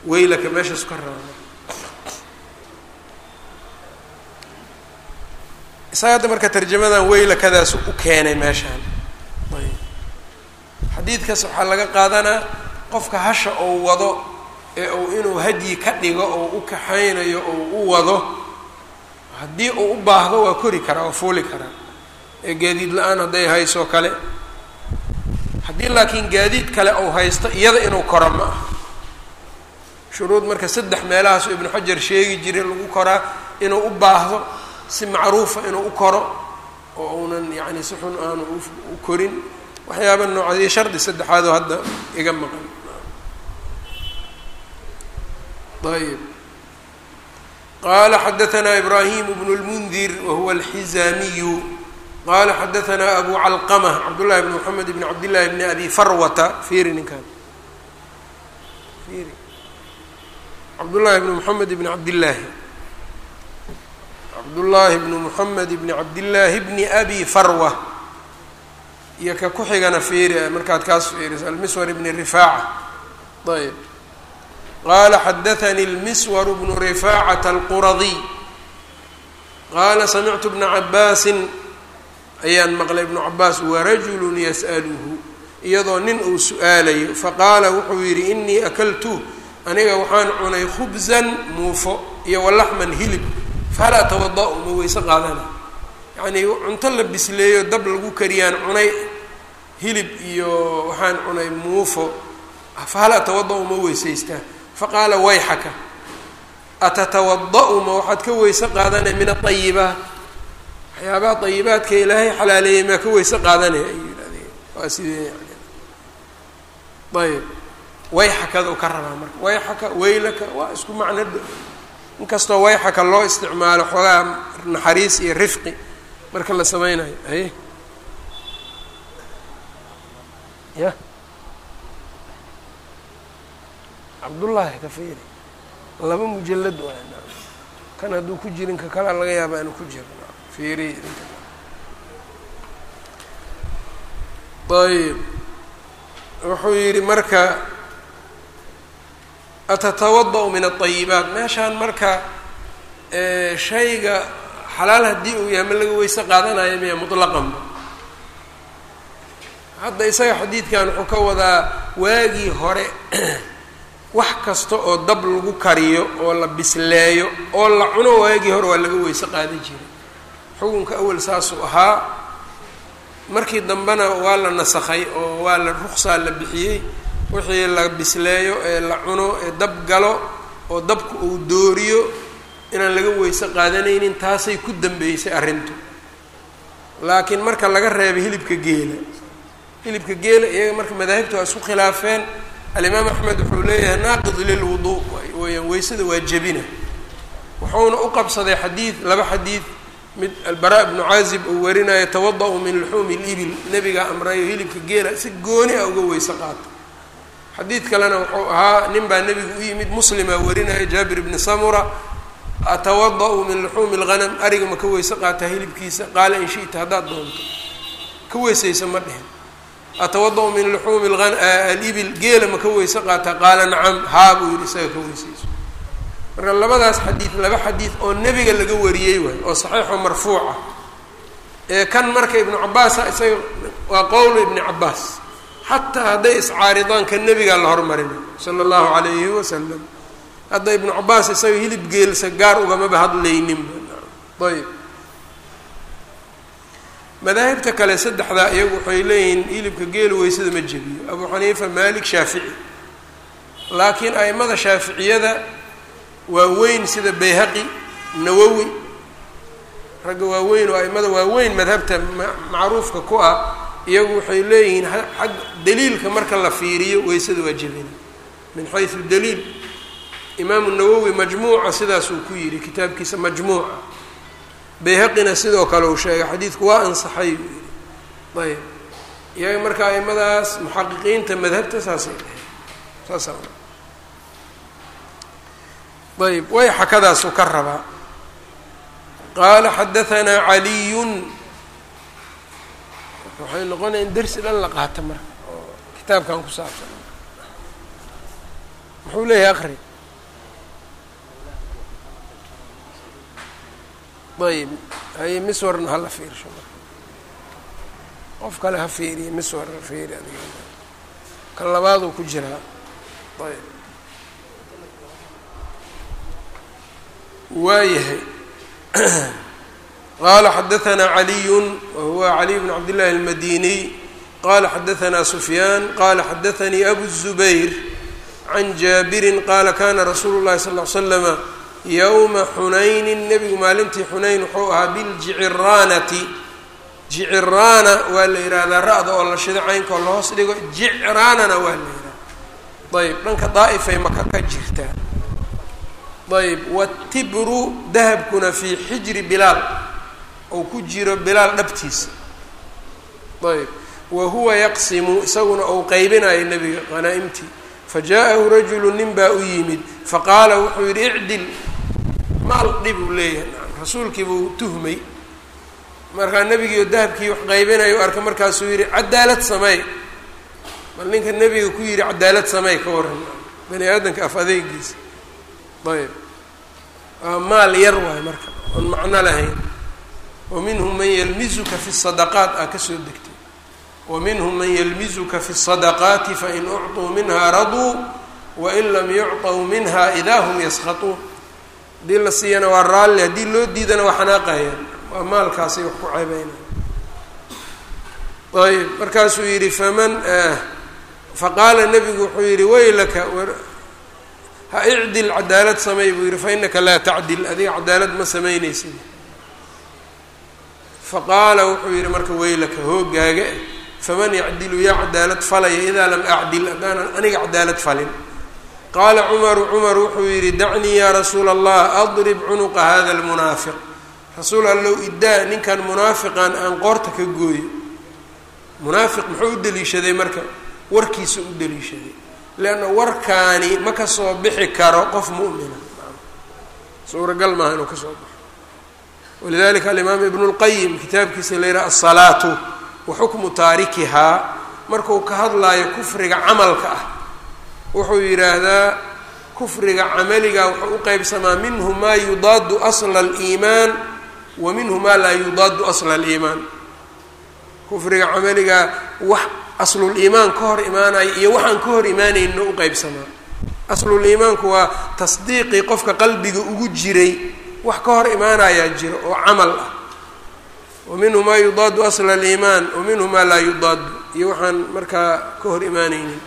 weylaka meeshaas ka raba isaga hadda marka tarjamadan weylakadaas u keenay meeshaan. Xadiidkaas waxaa laga qaadanaa qofka hasha ou wado ee uu inuu hadyi ka dhigo oo u kaxaynayo oo u wado haddii uu u baahdo waa kori karaa waa fuuli karaa ee gaadiid la'aan hadday hayso kale. Haddii laakiin gaadiid kale ou haysto iyada inuu koro ma aha. Shuruud marka saddex meelahaasu ibnu xajar sheegi jiray lagu koraa inuu u baahdo si macruufa inuu u koro oo uunan yacni si xun aanu u korin. Waxyaaba noocadii shardi saddexaadoo hadda iga maqan ayb qala xadaanaa ibrahim bnu lmundir wahuwa alxizaamiyu qala xadaanaa abu calqama cabdullahi bn moxamed bn cabdillahi bni abi farwata fiiri fiiri cabdullaahi bni moxamed bni cabdillaahi cabdullaahi bni moxamed bni cabdillaahi bni abi farwa iyo ka ku xigana fiiri markaad kaas fiiriso almiswar bni rifaaca ayb qaala xadaanii اlmiswar bnu rifaacata alquradiy qaala samictu bna cabaasin ayaan maqlay ibnu cabaas warajulu yas'aluhu iyadoo nin uu su'aalayo faqaala wuxuu yidhi inii akaltu aniga waxaan cunay khubzan muufo iyo walaxman hilib fahal atawada-u ma weyse qaadana yacnii cunto la bisleeyo dab lagu kariyaan cunay hilib iyo waxaan cunay muufo fahal atawada-u ma weysaystaa faqaala wayxaka atatawada-u ma waxaad ka weyse qaadanay min aayibaat waxyaabaha ayibaadka ilaahay xalaaleeyey maa ka weyse qaadanaya ayuu yidhahdeen waa sidee yani ayb wayxakada u ka rabaa marka. Wayxaka weylaka waa isku macno inkastoo wayxaka loo isticmaalo xoogaa naxariis iyo rifqi marka la sameynayo haye ya cabdullaahi ka fiiri laba mujalad waa kan hadduu ku jirin ka kalea laga yaaba anu ku jiro. Fiiri ayb wuxuu yidhi marka atatawada-u min aayibaat meeshaan marka shayga xalaal haddii uu yahay ma laga weyse qaadanayo miya mutlaqanba hadda isaga xadiidkan wuxuu ka wadaa waagii hore wax kasta oo dab lagu kariyo oo la bisleeyo oo la cuno waagii hore waa laga weyse qaadan jiray. Xukunka awal saasuu ahaa markii dambena waa la nasakhay oo waa la ruksaa la bixiyey wixii la bisleeyo ee la cuno ee dab galo oo dabku uu dooriyo inaan laga weyse qaadanaynin taasay ku dambeysay arrintu. Laakiin marka laga reebay hilibka geela hilibka geela iyaga marka madaahibta waa isku khilaafeen alimaam axmed wuxuu leeyahay naaqid lilwuduu weyaan weysada waa jebina wuxuuna u qabsaday xadiid laba xadiid mid albara bnu caazib uu warinayo tawada-u min luxuumi libil nebigaa amrayo hilibka geela si gooni ah uga weyse qaata. Xadiid kalena wuxuu ahaa nin baa nebigu u yimid muslima warinaya jaabir bni samura atawada-u min luxuumi lghanam ariga ma ka weyse qaataa hilibkiisa? Qaala in shi'ta haddaad doonto ka weysaysa ma dhihin atawada-u min luxuumi alibil geela ma ka weyse qaataa qaala nacam haa buu yihi isaga ka weysayso marka labadaas xadiid laba xadiid oo nebiga laga wariyey waay oo saxiixo marfuuca ee kan marka ibnu cabaasa isaga waa qowlu ibni cabaas xataa hadday iscaaridaan ka nebigaa la hormarina sala allahu calayhi wasalam hadda ibnu cabaas isaga hilib geelsa gaar ugamaba hadlayninba ayb madaahibta kale saddexdaa iyagu waxay leeyihiin hilibka geelu weysada ma jebiyo. Abu xaniifa maalik shaafici. Laakiin a'imada shaaficiyada waaweyn sida bayhaqi nawowi ragga waaweyn oo a'imada waaweyn madhabta macruufka ku ah. Iyagu waxay leeyihiin xag daliilka marka la fiiriyo weysada waa jebina min xaysu daliil. Imaamu nawowi majmuuca sidaasuu ku yidhi kitaabkiisa majmuuca bayhaqina sidoo kale uu sheegay xadiidku waa ansaxay. Buu yidhi ayb. Iyaga marka aimadaas muxaqiqiinta madhabta saasay dheheen saasa way xakadaasuu ka rabaa qaala xadahanaa caliyun. Waxay noqonaya in dersi dhan la qaata marka. Oo kitaabkan ku saabsan. Muxuu leeyahay akri ayb haye miswarna hala fiirsho marka qof kale ha fiiriye miswar ha fiiri adiga ka labaaduu ku jiraa ayb waayahay qala xadaثna عaliy wahuwa عaliي bn cabd الlahi الmadiniy qala xadaثna sufyaan qala xadaثanii abu الزubayr can jaabiri qala kana rasuulu الlahi sal اه ly slama ywma xunayni nebigu maalintii xunayn wuxuu ahaa biljiciraanati jiciraana waa la yihahdaa ra-da oo la shido caynka oo lahoos dhigo jicraanana waa la yihahda ayb dhanka daa'ifay maka ka jirtaa ayb watibru dahabkuna fii xijri bilaal. Ou ku jiro bilaal dhabtiisa. Ayb wa huwa yaqsimu isaguna ou qeybinayo nebiga qanaa'imtii. Fajaaءahu rajulu nin baa u yimid. Faqaala wuxuu yidhi icdil maal dhib uu leeyahay rasuulkii buu tuhmay markaa nebigiio dahabkii wax qaybinayo u arka markaasuu yidhi cadaalad sameey bal ninka nebiga ku yidhi cadaalad sameey ka waran bani aadamka af adeegiisa ayb waa maal yar waay marka oon macno lahayn wa minhum man yalmizuka fi sadaqaat aa kasoo degtay wa minhum man yalmizuka fi الsadaqaati fain ucطuu minha raduu wain lam yucطw minha idaa hum yaskhaطuun haddii la siiyana waa raalli haddii loo diidana waa xanaaqayaan waa maalkaasay wax ku ceebeynaya ayb markaasuu yidhi faman faqaala nebigu wuxuu yidhi waylaka ha icdil cadaalad samey buu yidhi fainaka laa tacdil adiga cadaalad ma samaynaysid. Faqaala wuxuu yidhi marka waylaka hoogaaga eh faman yacdilu yaa cadaalad falaya idaa lam acdil haddaanan aniga cadaalad falin qaala cumaru cumar wuxuu yidhi dacnii yaa rasuula allah adrib cunuqa hada almunaafiq. Rasuul allow idaa ninkan munaafiqan aan qoorta ka gooyo. Munaafiq muxuu u deliishaday marka? Warkiisa u deliishaday. Leanna warkaani ma ka soo bixi karo qof mu'mina. Suuragal maaha inuu ka soo baxo. Walidalika alimaam ibnu lqayim kitaabkiisa la yidhaha asalaatu wa xukmu taarikihaa markuu ka hadlaayo kufriga camalka ah wuxuu yidhaahdaa kufriga camaliga wuxuu u qeybsamaa minhu maa yudaadu asla aliimaan wa minhu maa laa yudaadu asla aliimaan. Kufriga camaliga wax asluliimaan ka hor imaanaya iyo waxaan ka hor imaanayno u qeybsamaa asluliimaanku waa tasdiiqii qofka qalbiga ugu jiray wax ka hor imaanayaa jiro oo camal ah. Wa minhu maa yudaadu asla aliimaan wa minhu maa laa yudaadu iyo waxaan markaa ka hor imaanaynin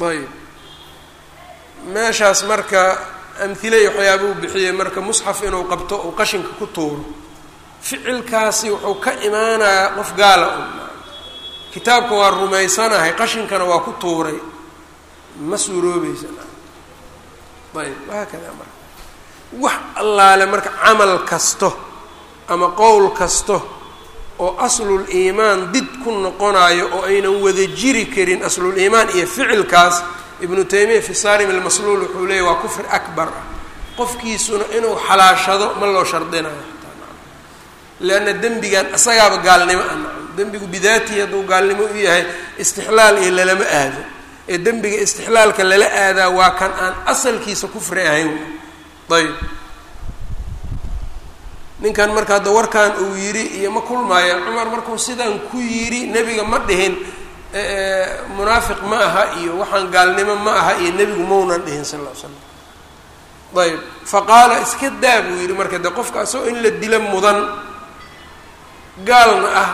ayb. Meeshaas marka amhile iyo waxyaaba uu bixiyey marka musxaf inuu qabto uu qashinka ku tuuro ficilkaasi wuxuu ka imaanayaa qof gaala un kitaabka waa rumaysanahay qashinkana waa ku tuuray. Ma suuroobaysa ayb wahaakada marka. Wax allaale marka camal kasto ama qowl kasto oo aslul iimaan did ku noqonayo oo aynan wada jiri karin aslul iimaan iyo ficilkaas ibnu taymiya fi saarim almasluul wuxuu leeyahy waa kufri akbar ah. Qofkiisuna inuu xalaashado ma loo shardinayo leanna dembigan isagaaba gaalnimo ah dembigu bidaatihi hadduu gaalnimo u yahay istixlaal iyo lalama aado. Ee dembiga istixlaalka lala aadaa waa kan aan asalkiisa kufri ahayn. Ayb ninkan marka hadda warkan uu yidhi iyo ma kulmaaya cumar markuu sidan ku yidhi nebiga ma dhihin munaafiq ma aha iyo waxaan gaalnimo ma aha iyo nebigu maunan dhihin sal ll ly slam ayb faqaala iska daa buu yidhi marka de qofka asagoo in la dilo mudan gaalna ah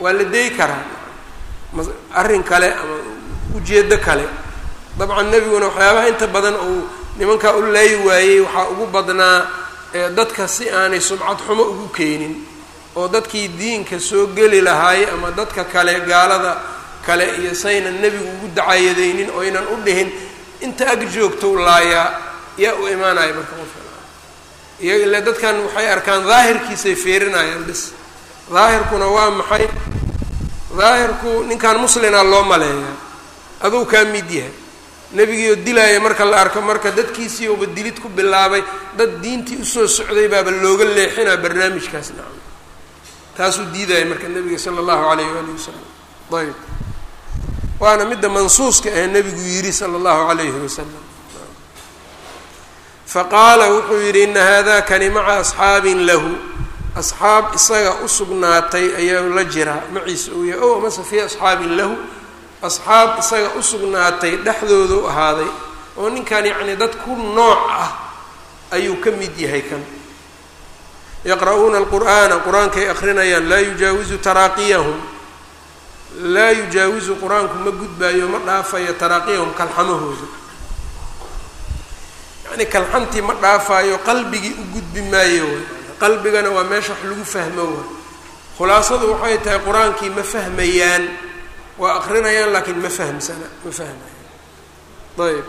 waa la day karaa. Arrin kale ama ujeedo kale. Dabcan nebiguna waxyaabaha inta badan uu nimankaa u laayi waayey waxaa ugu badnaa dadka si aanay sumcad xumo ugu keenin oo dadkii diinka soo geli lahaay ama dadka kale gaalada kale iyo saynan nebigu ugu dacayadaynin oo aynan u dhihin inta ag joogtou laayaa yaa u imaanaya marka qofka iyaga dadkan waxay arkaan daahirkiisay fiirinayaan bis daahirkuna waa maxay? Daahirku ninkan muslina loo maleeyaa aduu kaa mid yahay nebigiioo dilaaya marka la arko marka dadkiisii uba dilid ku bilaabay dad diintii u soo socday baaba looga leexinaa barnaamijkaas nacam. Taasuu diidaya marka nebiga sala allahu alayh waali wasalam ayb waana midda mansuuska ahee nebigu yidhi sala allahu alayhi wasalam faqaala wuxuu yidhi ina haadakani maca asxaabin lahu. Asxaab isaga u sugnaatay ayaa la jiraa. Maciisa uu yahay o amase fii asxaabin lahu asxaab isaga u sugnaatay dhexdooda u ahaaday oo ninkan yacni dad ku nooc ah ayuu ka mid yahay kan. yaqra'uuna alqur'aana qur'aankay akrinayaan laa yujaawizu taraaqiyahum laa yujaawizu qur'aanku ma gudbaayo ma dhaafayo taraaqiyahum kalxamahooda. Yacni kalxantii ma dhaafaayo qalbigii u gudbi maayo qalbigana waa meesha wax lagu fahmo wa khulaasadu waxay tahay qur'aankii ma fahmayaan waa akrinayaan laakiin ma fahmsana ma fahmayaan ayb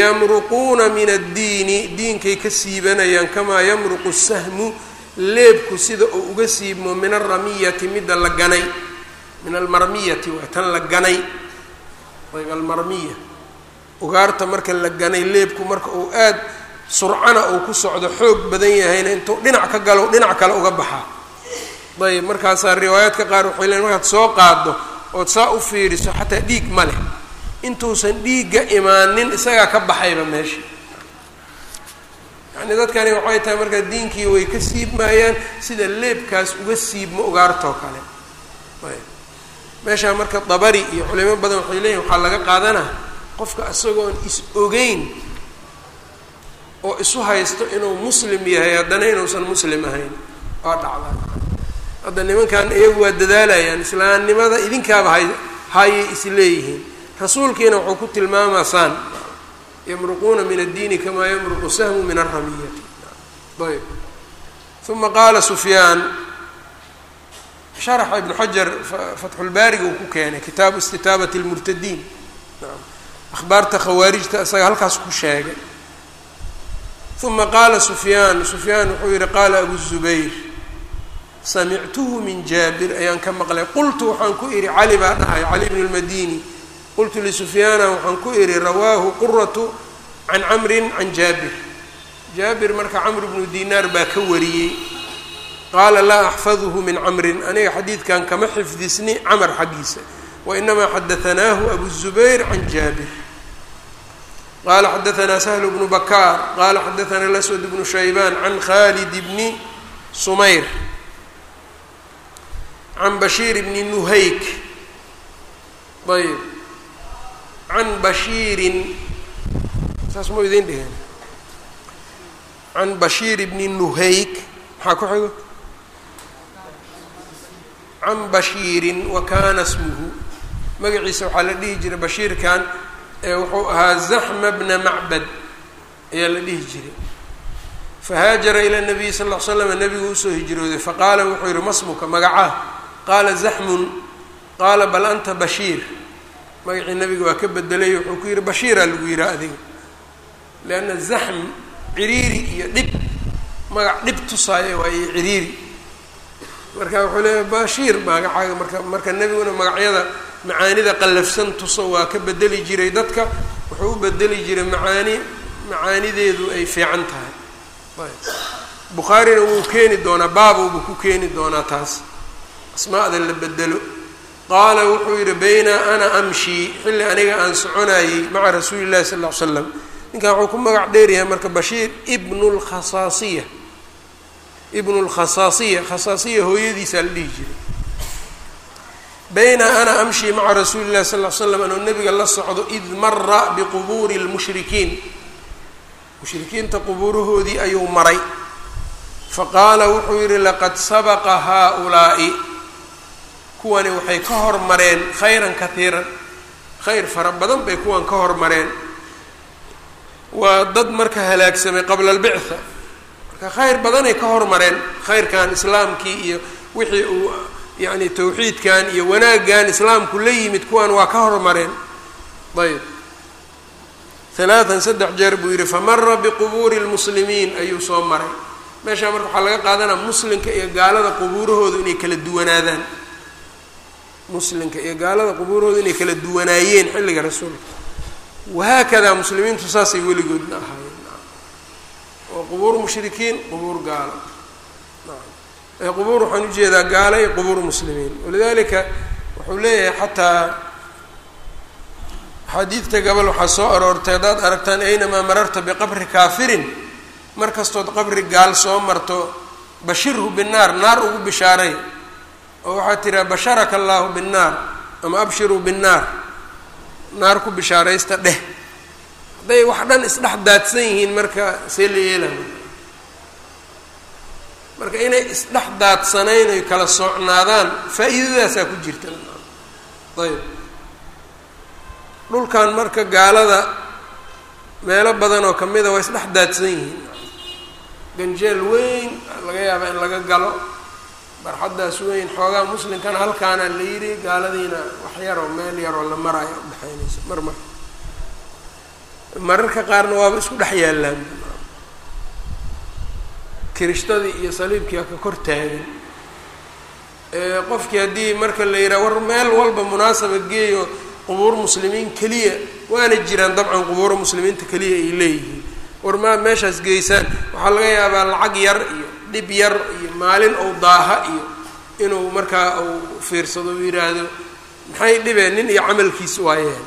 yamruquuna min addiini diinkay ka siibanayaan kamaa yamruqu sahmu leebku sida uu uga siibmo min alramiyati midda la ganay. Min almarmiyati waa tan la ganay. Ayb almarmiya. Ugaarta marka la ganay leebku marka uu aad surcana uu ku socdo xoog badan yahayna intuu dhinac ka galo dhinac kale uga baxaa ayb markaasaa riwaayaadka qaar waxay leeyn markaad soo qaaddo ood saa u fiiriso xataa dhiig ma leh. Intuusan dhiigga imaanin isagaa ka baxayba meesha yacni dadkani waxay tahay markaa diinkii way ka siibmaayaan sida leebkaas uga siibmo ugaartoo kale. Ayb meeshaa marka dabari iyo culimo badan waxay leeyihiin waxaa laga qaadanaa qofka isagoon is ogeyn oo isu haysto inuu muslim yahay haddana inuusan muslim ahayn waa dhacdaa hadda nimankan iyagu waa dadaalayaan islaamnimada idinkaaba hay hayay isleeyihiin. Rasuulkiina wuxuu ku tilmaamaa saan yamruquuna min addiini kamaa yamruqu sahmu min alramiyati ayb uma qaala sufyaan sharaxa ibnu xajar fatxulbaariga uu ku keenay kitaabu istitaabati lmurtadiin akhbaarta khawaarijta isaga halkaas ku sheegay. Uma qaala sufyaan sufyaan wuxuu yihi qaala abu zubayr samictuhu min jaabir ayaan ka maqlay. Qultu waxaan ku idhi cali baa dhahay cali bn lmadini qultu lisufyaana waxaan ku idhi rawaahu quratu can camrin can jaabir. Jaabir marka camr bnu dinaar baa ka wariyey. Qaala laa axfaduhu min camrin. Aniga xadiidkan kama xifdisni camar xaggiisa. Wainamaa xadaanaahu abu zubayr can jaabir. Qala xadaanaa shl bnu bakaar qala xadaana laswad bnu shaybaan can khalid bni sumayr can bashiir bni nuhayk ayb can bashiirin saas mau idin dheheen can bashiir bni nuhayk maxaa ku xigo can bashiirin wa kana smuhu magaciisa waxaa la dhihi jiray bashiirkan wuxuu ahaa zaxma bna macbad ayaa la dhihi jiray fahaajara ila nabiyi sal l slam nabigu u soo hijrooday faqaala wuxuu yihi masmuka magacaa qaala zaxmun qaala bal anta bashiir. Magacii nabiga waa ka bedelay wuxuu ku yihi bashiiraa lagu yihaa adiga lianna zaxm ciriiri iyo dhib. Magac dhib tusaayo waayo ciriiri. Marka wuxuu leeyahy bashiir magacaaga marka marka nebiguna magacyada macaanida qallafsan tuso waa ka bedeli jiray dadka. Wuxuu u bedeli jiray macaani macaanideedu ay fiican tahay. Bukhaarina wuu keeni doonaa baabuubu ku keeni doonaa taas asmaa'da la bedelo. Qaala wuxuu yidhi bayna ana amshi. Xilli aniga aan soconayey maca rasuuli llahi sal ll slam ninkan wuxuu ku magac dheeryahay marka bashiir ibnu lkhasaasiya ibnu lkhasaasiya khasaasiya hooyadiisaa la dhihi jiray. Bayna ana amshi maca rasuuli llahi sal ly slam anuu nabiga la socdo id mara biqubuuri lmushrikiin mushrikiinta qubuurahoodii ayuu maray. Faqaala wuxuu yidhi laqad sabaqa haaulaa'i kuwani waxay ka hormareen khayran katiiran khayr fara badan bay kuwan ka hormareen. Waa dad marka halaagsamay qabla albictha. Marka khayr badanay ka hormareen khayrkan islaamkii iyo wixii uu yacni tawxiidkan iyo wanaaggan islaamku la yimid kuwan waa ka hormareen. Ayb halaatan saddex jeer buu yidhi famara biqubuuri lmuslimiin ayuu soo maray. Meeshaa marka waxaa laga qaadanaa muslimka iyo gaalada qubuurahoodu inay kala duwanaadaan muslimka iyo gaalada qubuurahoodu inay kala duwanaayeen xilliga rasuulka. Wahaakadaa muslimiintu saasay weligoodna ahaayeen oo qubuur mushrikiin qubuur gaalo qubuur waxaan u jeedaa gaalo iyo qubuur muslimiin. Walidalika wuxuu leeyahay xataa xadiidta gabal waxaa soo aroortay haddaad aragtaan aynamaa mararta biqabri kaafirin mar kastood qabri gaal soo marto bashirhu binnaar naar ugu bishaaray oo waxaad tiraa basharaka allaahu binnaar ama abshiruu binnaar. Naar ku bishaaraysta dheh. Hadday wax dhan isdhex daadsan yihiin marka see la yeelaya marka inay isdhex daadsanayn oy kala soocnaadaan faa-iidadaasaa ku jirta. Ayb. Dhulkan marka gaalada meelo badan oo kamida waa isdhex daadsan yihiin. Ganjeel weyn laga yaabaa in laga galo barxaddaas weyn xoogaa muslimkana halkaana la yidhi gaaladiina wax yaroo meel yaroo la maraayo udhexaynaysa mar mar mararka qaarna waaba isku dhex yaallaan. Kirishadii iyo saliibkii ka kor taagan qofkii haddii marka la yidhaha war meel walba munaasaba geeyo qubuur muslimiin keliya. Waana jiraan dabcan qubuuro muslimiinta keliya ay leeyihiin. War maa meeshaas geysaan? Waxaa laga yaabaa lacag yar iyo dhib yar iyo maalin ou daaha iyo inuu markaa uu fiirsado u yidhaahdo maxay dhibeen nin iyo camalkiis waayeen?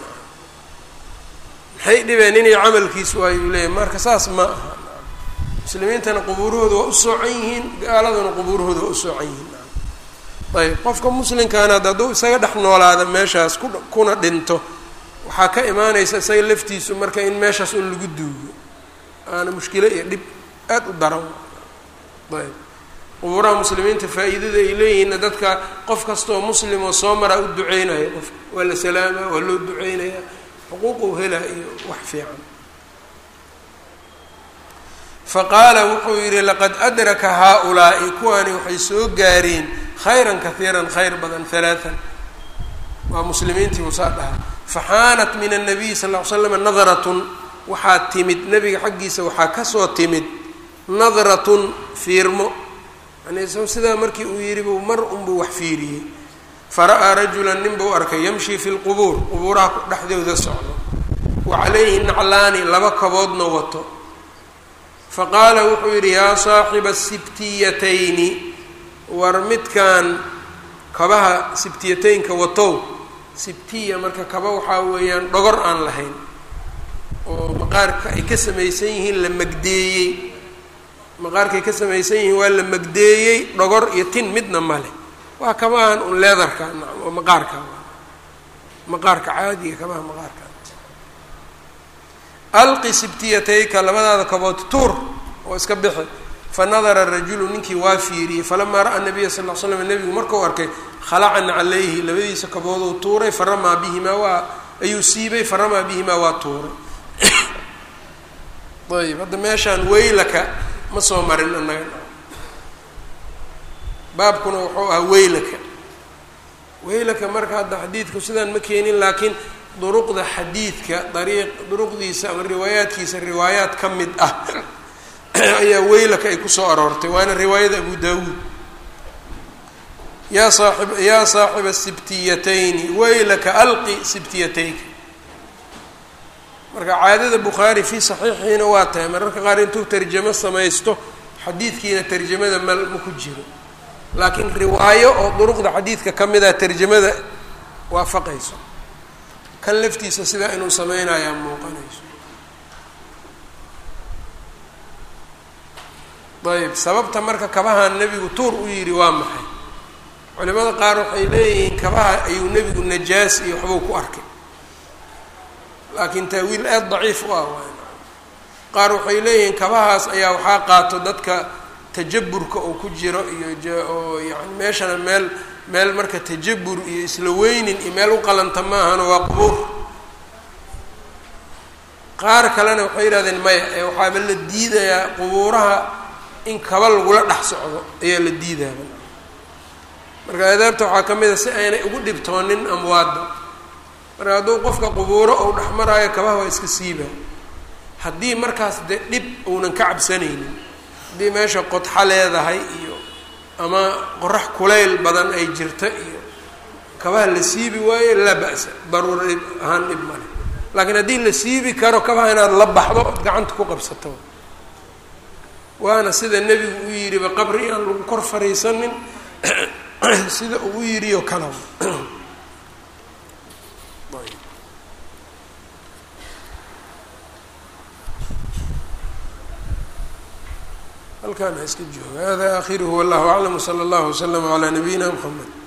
Maxay dhibeen nin iyo camalkiis waaye uu leeyahy marka saas ma aha. Muslimiintana qubuurahooda waa u soocan yihiin gaaladuna qubuurahooda waa u soocan yihiin. Ayb qofka muslimkaana ad hadduu isaga dhex noolaada meeshaas ku kuna dhinto waxaa ka imaanaysa isaga laftiisu marka in meeshaas un lagu duugo aana mushkilo iyo dhib aada u daran ayb. Qubuuraha muslimiinta faa-iidada ay leeyihiinna dadka qof kastaoo muslim oo soo maraa u duceynaya qof waa la salaamaa waa loo duceynaya xuquuqu helaa iyo wax fiican. Faqaala wuxuu yidhi laqad adraka haa-ulaa'i kuwani waxay soo gaareen khayran kahiiran khayr badan halaatan waa muslimiintii usaa dhaha faxaanat min annabiyi sal ll ly slam nadratun waxaa timid nabiga xaggiisa waxaa ka soo timid nadratun fiirmo. Yani sidaa markii uu yidhi buu mar unbuu wax fiiriyey. Fara-aa rajulan nin buu arkay yamshi fi lqubuur qubuuraha dhexdooda socdo. Wa calayhi naclaani laba kaboodna wato. Faqaala wuxuu yidhi yaa saaxiba sibtiyatayni war midkan kabaha sibtiyateynka watow. Sibtiya marka kaba waxaa weeyaan dhogor aan lahayn oo maqaarka ay ka samaysan yihiin la magdeeyey maqaarkaay ka samaysan yihiin waa la magdeeyey dhogor iyo tin midna male waa kabahan un leedarka maqaarka. Maqaarka caadiga kabaha maqaarka. Alqi sibtiyatayka labadaada kabood tuur oo iska bixi. Fanadara rajulu ninkii waa fiiriyey falamaa ra'a nabiya sal l slam nebigu markuu arkay khalacan calayhi labadiisa kabooduu tuuray faramaa bihimaa waa ayuu siibay faramaa bihimaa waa tuuray. Ayb hadda meeshaan weylaka ma soo marin annaga baabkuna wuxuu ahaa weylaka. Weylaka marka hadda xadiidku sidaan ma keenin laakiin duruqda xadiidka dariiq duruqdiisa ama riwaayaadkiisa riwaayaad ka mid ah ayaa weylaka ay ku soo aroortay. Waana riwaayada abu daawuud. Yaa saaib yaa saaxiba sibtiyatayni weylaka alqi sibtiyatayka marka caadada bukhaari fii saxiixiina waa tahay mararka qaar intuu tarjamo samaysto xadiidkiina tarjamada mal ma ku jiro. Laakiin riwaayo oo duruqda xadiidka ka mid ah tarjamada waafaqayso. Kan laftiisa sidaa inuu sameynayaa muuqanayso. Ayb sababta marka kabahan nebigu tuur u yidhi waa maxay? Culimada qaar waxay leeyihiin kabaha ayuu nebigu najaas iyo waxbuu ku arkay laakiin taawiil aada daciif u ah qaar waxay leeyihiin kabahaas ayaa waxaa qaato dadka tajaburka oo ku jiro iyo oo yani meeshana meel meel marka tajabur iyo isla weynin iyo meel u qalanta maahano waa qubuur. Qaar kalena waxay yidhahdeen maya ee waxaaba la diidayaa qubuuraha in kaba lagula dhex socdo ayaa la diidaaba marka adaabta waxaa ka mid a si aynay ugu dhibtoonin amwaadda marka hadduu qofka qubuuro ou dhex maraayo kabaha waa iska siiba. Haddii markaas dee dhib uunan ka cabsanaynin haddii meesha qodxa leedahay iyo ama qorax kulayl badan ay jirta iyo kabaha la siibi waayo laa ba'sa. Daruura dhib ahaan dhib male laakiin haddii la siibi karo kabaha inaad la baxdo ood gacanta ku qabsato. Waana sida nebigu u yidhiba qabri aan lagu kor fariisanin. Sida uu u yidhi oo kala halkaan ha iska jooga. Hada akhiruhu wallahu aclam wsala allahu waslama calaa nabiyina mxamed